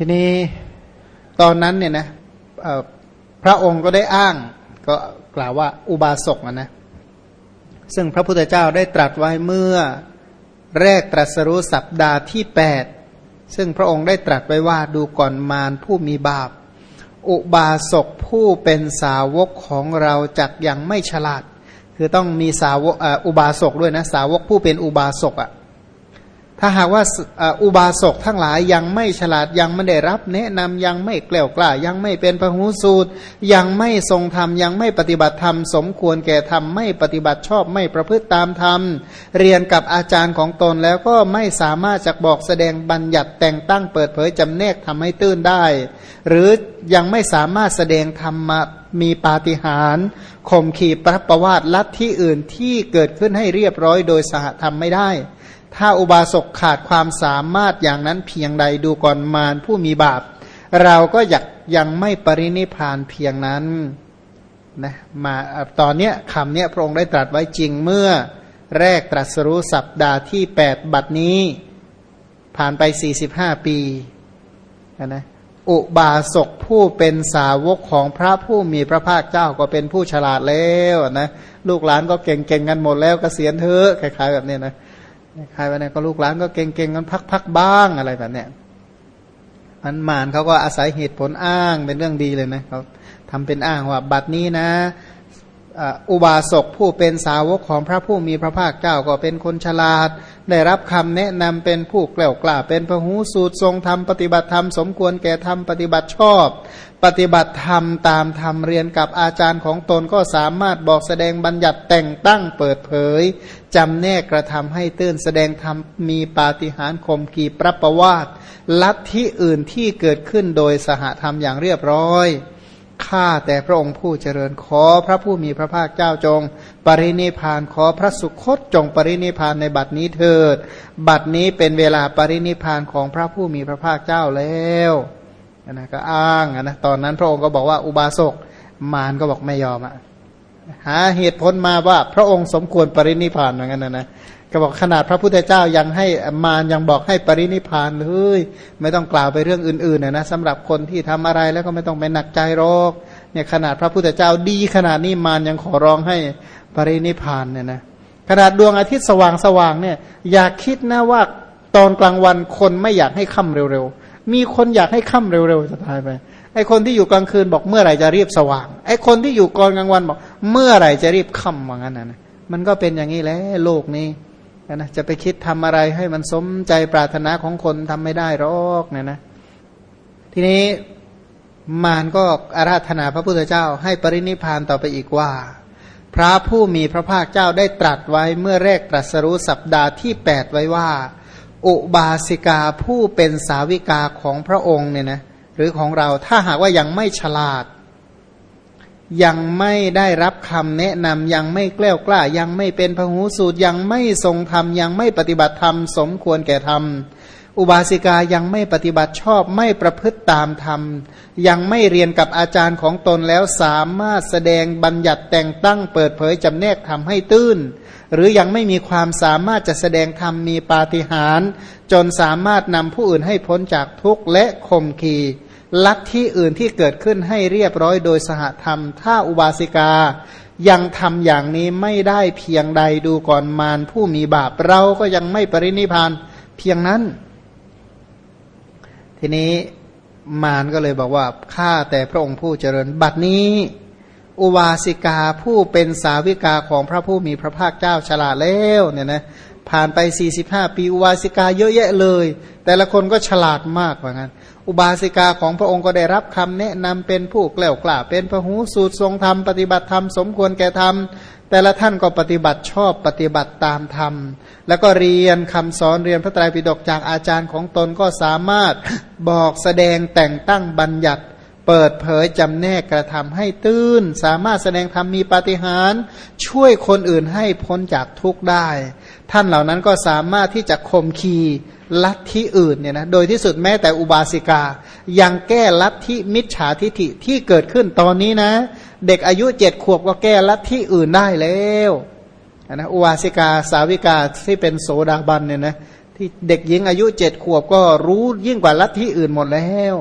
ทีนี้ตอนนั้นเนี่ยนะพระองค์ก็ได้อ้างก็กล่าวว่าอุบาสกนะซึ่งพระพุทธเจ้าได้ตรัสไว้เมื่อแรกตรัสรู้สัปดาห์ที่ 8 ซึ่งพระองค์ได้ตรัสไว้ว่าดูก่อนมารผู้มีบาป อุบาสกผู้เป็นสาวกของเราจักยังไม่ฉลาด คือต้องมีสาวกอุบาสกด้วยนะสาวกผู้เป็นอุบาสกอะ่ะ ถ้าหากว่าอุบาสกทั้งหลายยังไม่ฉลาดยังไม่ได้รับแนะนำยังไม่แกล้วกล้า ยังไม่เป็นพหูสูตร ยังไม่ทรงธรรมยังไม่ปฏิบัติธรรม สมควรแก่ธรรมไม่ปฏิบัติชอบไม่ประพฤติตามธรรม เรียนกับอาจารย์ของตนแล้วก็ไม่สามารถจะบอกแสดงบัญญัติแต่งตั้งเปิดเผยจำแนกทำให้ตื้นได้ หรือยังไม่สามารถแสดงธรรมมีปาฏิหาริย์ข่มขีปรับประวาติลัทธิอื่นที่เกิดขึ้นให้เรียบร้อยโดยสหธรรมไม่ได้ ถ้าอุบาสกขาดความสามารถอย่างนั้นเพียงใดดูก่อนมารผู้มีบาป เราก็อยากยังไม่ปรินิพานเพียงนั้นนะมาตอนเนี้ยคำเนี้ยพระองค์ได้ตรัสไว้จริงเมื่อแรกตรัสรู้สัปดาห์ที่ 8 บัดนี้ ผ่านไป 45 ปีนะอุบาสกผู้เป็นสาวกของพระผู้มีพระภาคเจ้าก็เป็นผู้ฉลาดแล้วนะลูกหลานก็เก่งๆกันหมดแล้วกเกษียณเถอะคล้ายๆแบบนี้นะ ใครวันนี้ก็ลูกหลานก็เก่งๆกันพักๆบ้างอะไรแบบเนี้ยมันมานเขาก็อาศัยเหตุผลอ้างเป็นเรื่องดีเลยนะเขาทำเป็นอ้างว่าบัดนี้นะอุบาสกผู้เป็นสาวกของพระผู้มีพระภาคเจ้าก็เป็นคนฉลาด ได้รับคำแนะนำเป็นผู้แกล้วกล้าเป็นพหูสูตรทรงธรรมปฏิบัติธรรมสมควรแก่ธรรมปฏิบัติชอบ ปฏิบัติธรรมตามธรรมเรียนกับอาจารย์ของตนก็สามารถบอกแสดงบัญญัติแต่งตั้งเปิดเผยจำแนกกระทำให้ตื่นแสดงธรรมมีปาฏิหาริย์คมกีปรับประวาตลัทธิอื่นที่เกิดขึ้นโดยสหธรรมอย่างเรียบร้อยข้าแต่พระองค์ผู้เจริญขอพระผู้มีพระภาคเจ้าจง ปรินิพานขอพระสุคตจงปรินิพานในบัดนี้เถิด บัดนี้เป็นเวลาปรินิพานของพระผู้มีพระภาคเจ้าแล้วนะก็อ้างนะตอนนั้นพระองค์ก็บอกว่าอุบาสกมารก็บอกไม่ยอมอะหาเหตุผลมาว่า พระองค์สมควรปรินิพานเหมือนกันนะนะก็บอกขนาดพระพุทธเจ้ายังให้มารยังบอกให้ปรินิพานเลยไม่ต้องกล่าวไปเรื่องอื่นๆนะนะสำหรับคนที่ทำอะไรแล้วก็ไม่ต้องไปหนักใจรอกเนี่ยขนาดพระพุทธเจ้าดีขนาดนี้มารยังขอร้องให้ ปรินิพานเนี่ยนะขนาดดวงอาทิตย์สว่างสว่างเนี่ย อยากคิดนะว่าตอนกลางวันคนไม่อยากให้ค่ำเร็วๆ มีคนอยากให้ค่ำเร็วๆจะตายไปไอคนที่อยู่กลางคืนบอกเมื่อไหร่จะรีบสว่าง ไอคนที่อยู่กลางวันบอก เมื่อไหร่จะรีบค่ำว่างั้นนะมันก็เป็นอย่างนี้แหละโลกนี้นะจะไปคิดทำอะไรให้มันสมใจปรารถนาของคนทำไม่ได้หรอกเนี่ยนะ ทีนี้มารก็อาราธนาพระพุทธเจ้า ให้ปรินิพานต่อไปอีกว่า พระผู้มีพระภาคเจ้าได้ตรัสไว้เมื่อแรกตรัสรู้สัปดาห์ที่แปดไว้ว่า อุบาสิกาผู้เป็นสาวิกาของพระองค์เนี่ยนะหรือของเราถ้าหากว่ายังไม่ฉลาด ยังไม่ได้รับคำแนะนำยังไม่แกล้วกล้า ยังไม่เป็นพหูสูตรยังไม่ทรงธรรมยังไม่ปฏิบัติธรรมสมควรแก่ธรรม อุบาสิกายังไม่ปฏิบัติชอบไม่ประพฤติตามธรรม ยังไม่เรียนกับอาจารย์ของตนแล้วสามารถแสดงบัญญัติแต่งตั้งเปิดเผยจำแนกทำให้ตื้น หรือยังไม่มีความสามารถจะแสดงธรรมมีปาฏิหาริย์จนสามารถนำผู้อื่นให้พ้นจากทุกข์และข่มขีลัทธิอื่นที่เกิดขึ้นให้เรียบร้อยโดยสหธรรม ถ้าอุบาสิกายังทำอย่างนี้ไม่ได้เพียงใดดูก่อนมารผู้มีบาปเราก็ยังไม่ปรินิพานเพียงนั้น ทีนี้มารก็เลยบอกว่าข้าแต่พระองค์ผู้เจริญ บัดนี้ อุบาสิกาผู้เป็นสาวิกาของพระผู้มีพระภาคเจ้าฉลาดแล้วเนี่ยนะผ่านไป 45 ปี อุบาสิกาเยอะแยะเลย แต่ละคนก็ฉลาดมากว่างั้น อุบาสิกาของพระองค์ก็ได้รับคำแนะนำเป็นผู้แกล้วกล้าเป็นพระหูสูตรทรงธรรมปฏิบัติธรรมสมควรแก่ธรรม แต่ละท่านก็ปฏิบัติชอบปฏิบัติตามธรรม แล้วก็เรียนคำสอนเรียนพระไตรปิฎกจากอาจารย์ของตนก็สามารถบอกแสดงแต่งตั้งบัญญัติ เปิดเผยจำแนกกระทำให้ตื้น สามารถแสดงธรรมมีปาฏิหาริย์ช่วยคนอื่นให้พ้นจากทุกข์ได้ ท่านเหล่านั้นก็สามารถที่จะข่มขีลัทธิอื่นเนี่ยนะโดยที่สุดแม้แต่อุบาสิกา ยังแก้ลัทธิมิจฉาทิฐิที่เกิดขึ้นตอนนี้นะ เด็กอายุเจ็ดขวบก็แก้ลัทธิอื่นได้แล้วนะอุบาสิกาสาวิกาที่เป็นโสดาบันเนี่ยนะที่เด็กหญิงอายุเจ็ดขวบก็รู้ยิ่งกว่าลัทธิอื่นหมดแล้ว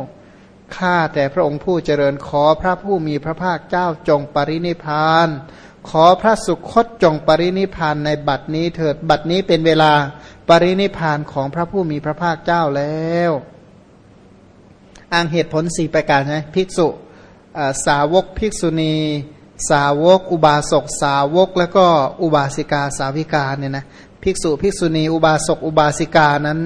ข้าแต่พระองค์ผู้เจริญขอพระผู้มีพระภาคเจ้าจงปรินิพาน ขอพระสุคตจงปรินิพานในบัดนี้เถิดบัดนี้เป็นเวลาปรินิพานของพระผู้มีพระภาคเจ้าแล้วอ้างเหตุผลสี่ประการใช่ภิกษุ สาวกภิกษุณี สาวก อุบาสกสาวก แล้วก็อุบาสิกาสาวิกาเนี่ยนะภิกษุภิกษุณี อุบาสกอุบาสิกานั้น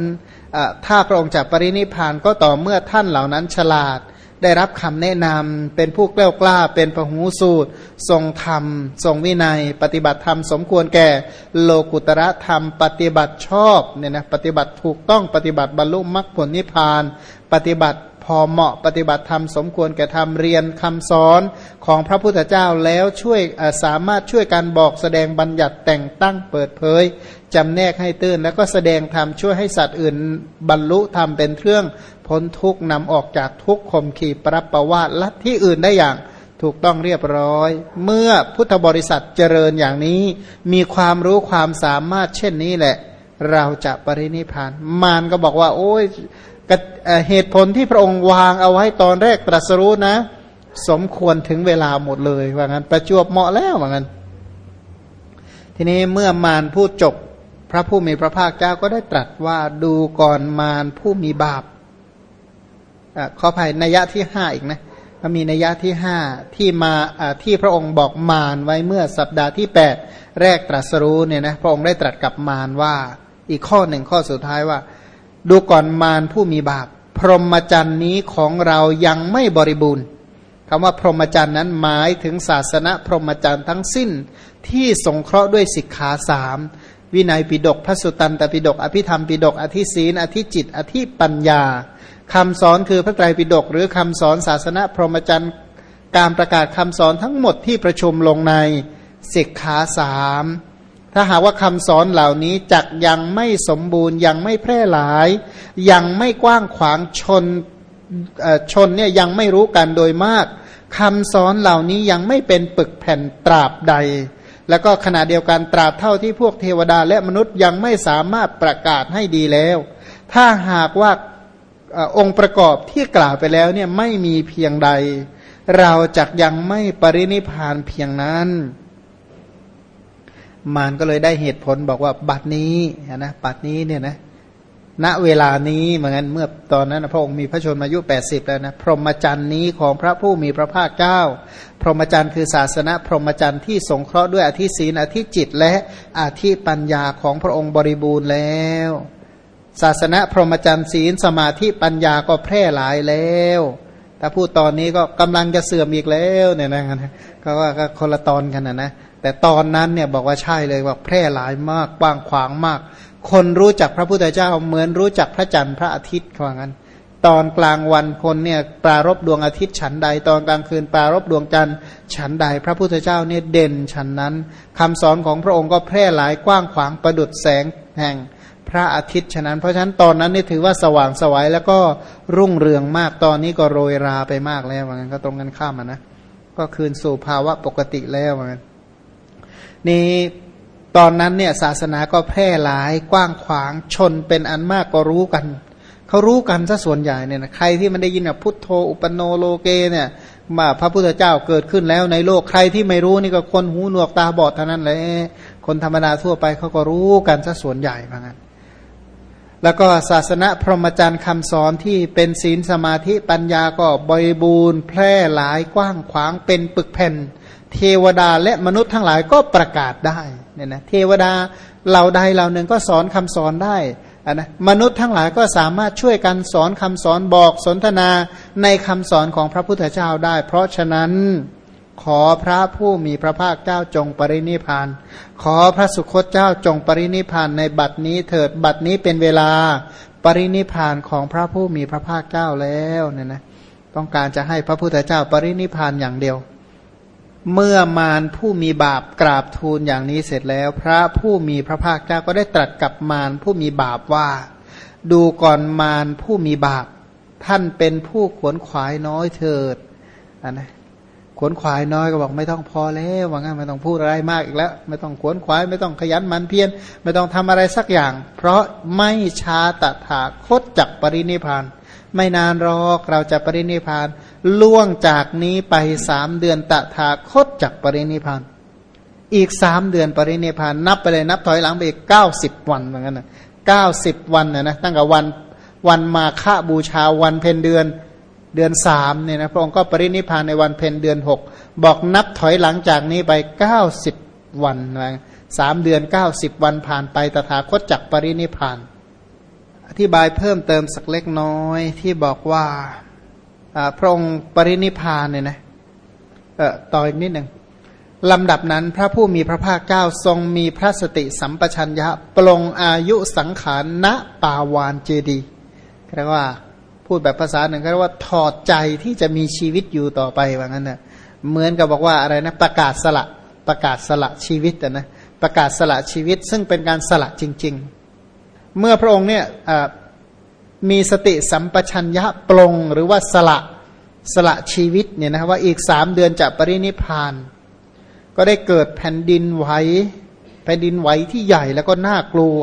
ถ้าพระองค์จะปรินิพานก็ต่อเมื่อท่านเหล่านั้นฉลาด ได้รับคำแนะนำเป็นผู้กล้ากล้า เป็นพหูสูตร ทรงธรรม ทรงวินัย ปฏิบัติธรรมสมควรแก่ โลกุตระธรรม ปฏิบัติชอบเนี่ยนะปฏิบัติถูกต้องปฏิบัติบรรลุมรรคผลนิพพาน ปฏิบัติพอเหมาะปฏิบัติธรรมสมควรแก่ธรรมเรียนคำสอนของพระพุทธเจ้าแล้วช่วยสามารถช่วยการบอกแสดงบัญญัติแต่งตั้งเปิดเผยจำแนกให้ตื้นแล้วก็แสดงธรรมช่วยให้สัตว์อื่นบรรลุธรรมเป็นเครื่อง พ้นทุกนำออกจากทุกขมขีปรับประวาตลัทธิอื่นได้อย่างถูกต้องเรียบร้อย เมื่อพุทธบริษัทเจริญอย่างนี้ มีความรู้ความสามารถเช่นนี้แหละ เราจะปรินิพาน มารก็บอกว่า โอ้ยเหตุผลที่พระองค์วางเอาไว้ตอนแรกตรัสรู้นะ สมควรถึงเวลาหมดเลยว่างั้น ประจวบเหมาะแล้วว่างั้น ทีนี้เมื่อมารพูดจบ พระผู้มีพระภาคเจ้าก็ได้ตรัสว่าดูก่อนมารผู้มีบาป ขออภัยนัยยะที่ห้าอีกนะมีนัยยะที่ห้าที่มาที่พระองค์บอกมารไว้เมื่อสัปดาห์ที่แปดแรกตรัสรู้เนี่ยนะพระองค์ได้ตรัสกับมารว่า อีกข้อหนึ่งข้อสุดท้ายว่า ดูก่อนมารผู้มีบาป พรหมจรรย์นี้ของเรายังไม่บริบูรณ์คำว่าพรหมจรรย์นั้นหมายถึงศาสนาพรหมจรรย์ทั้งสิ้นที่สงเคราะห์ด้วยสิกขาสาม วินัยปิดกพระสุตันตปิดกอภิธรรมปิดกอธิศีนอธิจิต อธิปัญญาคำสอนคือพระไตรปิฎกหรือคำสอนศาสนาพรหมจรรย์การประกาศคำสอนทั้งหมดที่ประชุมลงในสิกขาสามถ้าหากว่าคำสอนเหล่านี้จักยังไม่สมบูรณ์ยังไม่แพร่หลาย ยังไม่กว้างขวางชนชนเนี่ยยังไม่รู้กันโดยมากคำสอนเหล่านี้ยังไม่เป็นปึกแผ่นตราบใด แล้วก็ขณะเดียวกันตราบเท่าที่พวกเทวดาและมนุษย์ยังไม่สามารถประกาศให้ดีแล้ว ถ้าหากว่าองค์ประกอบที่กล่าวไปแล้วเนี่ยไม่มีเพียงใด เราจักยังไม่ปรินิพานเพียงนั้น มารก็เลยได้เหตุผลบอกว่าบัดนี้นะบัดนี้เนี่ยนะ ณเวลานี้เหมือนกันเมื่อตอนนั้นพระองค์มีพระชนมายุ 80 แล้วนะพรหมจรรย์นี้ของพระผู้มีพระภาคเจ้า พรหมจรรย์คือศาสนาพรหมจรรย์ที่สงเคราะห์ด้วยอธิศีนอธิจิต และอธิปัญญาของพระองค์บริบูรณ์แล้ว ศาสนาพรหมจรรย์ศีลสมาธิปัญญาก็แพร่หลายแล้วถ้าพูดตอนนี้ก็กำลังจะเสื่อมอีกแล้วเนี่ยนะก็ว่าก็คนละตอนกันนะนะแต่ตอนนั้นเนี่ยบอกว่าใช่เลยว่าแพร่หลายมากกว้างขวางมาก คนรู้จักพระพุทธเจ้าเหมือนรู้จักพระจันทร์พระอาทิตย์ว่างั้น ตอนกลางวันคนเนี่ยปรารบดวงอาทิตย์ฉันใด ตอนกลางคืนปรารบดวงจันทร์ฉันใด พระพุทธเจ้าเนี่ยเด่นฉันนั้นคำสอนของพระองค์ก็แพร่หลายกว้างขวางประดุดแสงแห่งพระอาทิตย์ฉะนั้น เพราะฉะนั้นตอนนั้นนี่ถือว่าสว่างสวัยแล้วก็รุ่งเรืองมากตอนนี้ก็โรยราไปมากแล้วว่างั้นก็ตรงกันข้ามนะก็คืนสู่ภาวะปกติแล้วว่างั้นนี่ ตอนนั้นเนี่ยศาสนาก็แพร่หลายกว้างขวางชนเป็นอันมากก็รู้กันเขารู้กันซะส่วนใหญ่เนี่ยนะใครที่มันได้ยินแบบพุทโธอุปโนโลเกเนี่ยมาพระพุทธเจ้าเกิดขึ้นแล้วในโลกใครที่ไม่รู้นี่ก็คนหูหนวกตาบอดเท่านั้นเลยคนธรรมดาทั่วไปเขาก็รู้กันซะส่วนใหญ่เหมือนกันแล้วก็ศาสนาพรหมจรรย์คำสอนที่เป็นศีลสมาธิปัญญาก็บริบูรณ์แพร่หลายกว้างขวางเป็นปึกแผ่น เทวดาและมนุษย์ทั้งหลายก็ประกาศได้เนี่ยนะเทวดาเหล่าใดเหล่าหนึ่งก็สอนคำสอนได้นะมนุษย์ทั้งหลายก็สามารถช่วยกันสอนคำสอนบอกสนทนาในคำสอนของพระพุทธเจ้าได้ เพราะฉะนั้นขอพระผู้มีพระภาคเจ้าจงปรินิพาน ขอพระสุคตเจ้าจงปรินิพานในบัดนี้เถิดบัดนี้เป็นเวลาปรินิพานของพระผู้มีพระภาคเจ้าแล้วเนี่ยนะต้องการจะให้พระพุทธเจ้าปรินิพานอย่างเดียว เมื่อมารผู้มีบาปกราบทูลอย่างนี้เสร็จแล้ว พระผู้มีพระภาคเจ้าก็ได้ตรัสกับมารผู้มีบาปว่า ดูก่อนมารผู้มีบาป ท่านเป็นผู้ขวนขวายน้อยเถิดนะขวนขวายน้อยก็บอกไม่ต้องพอแล้วว่างั้นไม่ต้องพูดอะไรมากอีกแล้ว ไม่ต้องขวนขวาย ไม่ต้องขยันมันเพียรไม่ต้องทำอะไรสักอย่าง เพราะไม่ช้าตถาคตจักปรินิพาน ไม่นานรอกเราจะปรินิพานล่วงจากนี้ไปสามเดือนตถาคตจักปรินิพานอีกสามเดือนปรินิพานนับไปเลยนับถอยหลังไปอีกเก้าสิบวันเหมือนกันนะเก้าสิบวันนะนะตั้งแต่วันวันมาฆบูชาวันเพ็ญเดือนเดือนสามเนี่ยนะพระองค์ก็ปรินิพานในวันเพ็ญเดือนหกบอกนับถอยหลังจากนี้ไปเก้าสิบวันนะสามเดือนเก้าสิบวันผ่านไปตถาคตจักปรินิพาน อธิบายเพิ่มเติมสักเล็กน้อยที่บอกว่าพระองค์ปรินิพานเนี่ยนะต่ออีกนิดหนึ่งลำดับนั้นพระผู้มีพระภาคเจ้าทรงมีพระสติสัมปชัญญะปลงอายุสังขารณปาวานเจดีเรียกว่าพูดแบบภาษาหนึ่งก็เรียกว่าถอดใจที่จะมีชีวิตอยู่ต่อไปว่างั้นนะเหมือนกับบอกว่าอะไรนะประกาศสละประกาศสละชีวิตนะประกาศสละชีวิตซึ่งเป็นการสละจริง ๆ เมื่อพระองค์เนี่ยมีสติสัมปชัญญะปลงหรือว่าสละสละชีวิตเนี่ยนะว่าอีกสามเดือนจะปรินิพาน ก็ได้เกิดแผ่นดินไหวแผ่นดินไหวที่ใหญ่แล้วก็น่ากลัว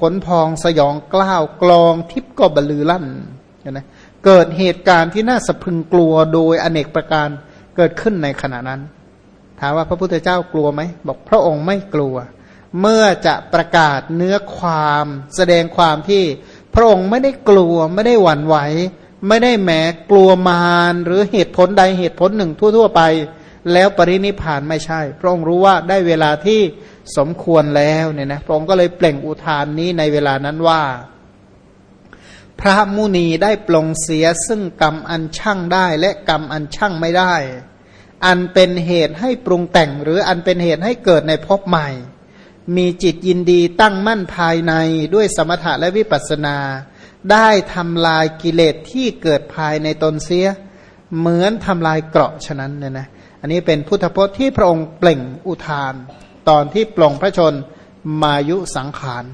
ขนพองสยองกล้าวกลองทิพก็บลือลั่นนะเกิดเหตุการณ์ที่น่าสะพึงกลัวโดยอเนกประการเกิดขึ้นในขณะนั้น ถามว่าพระพุทธเจ้ากลัวไหมบอกพระองค์ไม่กลัว เมื่อจะประกาศเนื้อความแสดงความที่พระองค์ไม่ได้กลัวไม่ได้หวั่นไหว ไม่ได้แหมกลัวมารหรือเหตุผลใดเหตุผลหนึ่งทั่ว ๆ ไป แล้วปรินิพานไม่ใช่ พระองค์รู้ว่าได้เวลาที่สมควรแล้วเนี่ยนะพระองค์ก็เลยเปล่งอุทานนี้ในเวลานั้นว่า พระมุนีได้ปลงเสียซึ่งกรรมอันช่างได้และกรรมอันช่างไม่ได้ อันเป็นเหตุให้ปรุงแต่งหรืออันเป็นเหตุให้เกิดในภพใหม่ มีจิตยินดีตั้งมั่นภายในด้วยสมถะและวิปัสสนา ได้ทำลายกิเลสที่เกิดภายในตนเสีย เหมือนทำลายเกราะฉะนั้นเนี่ยนะอันนี้เป็นพุทธพจน์ที่พระองค์เปล่งอุทาน ตอนที่ปลงพระชนมายุสังขาร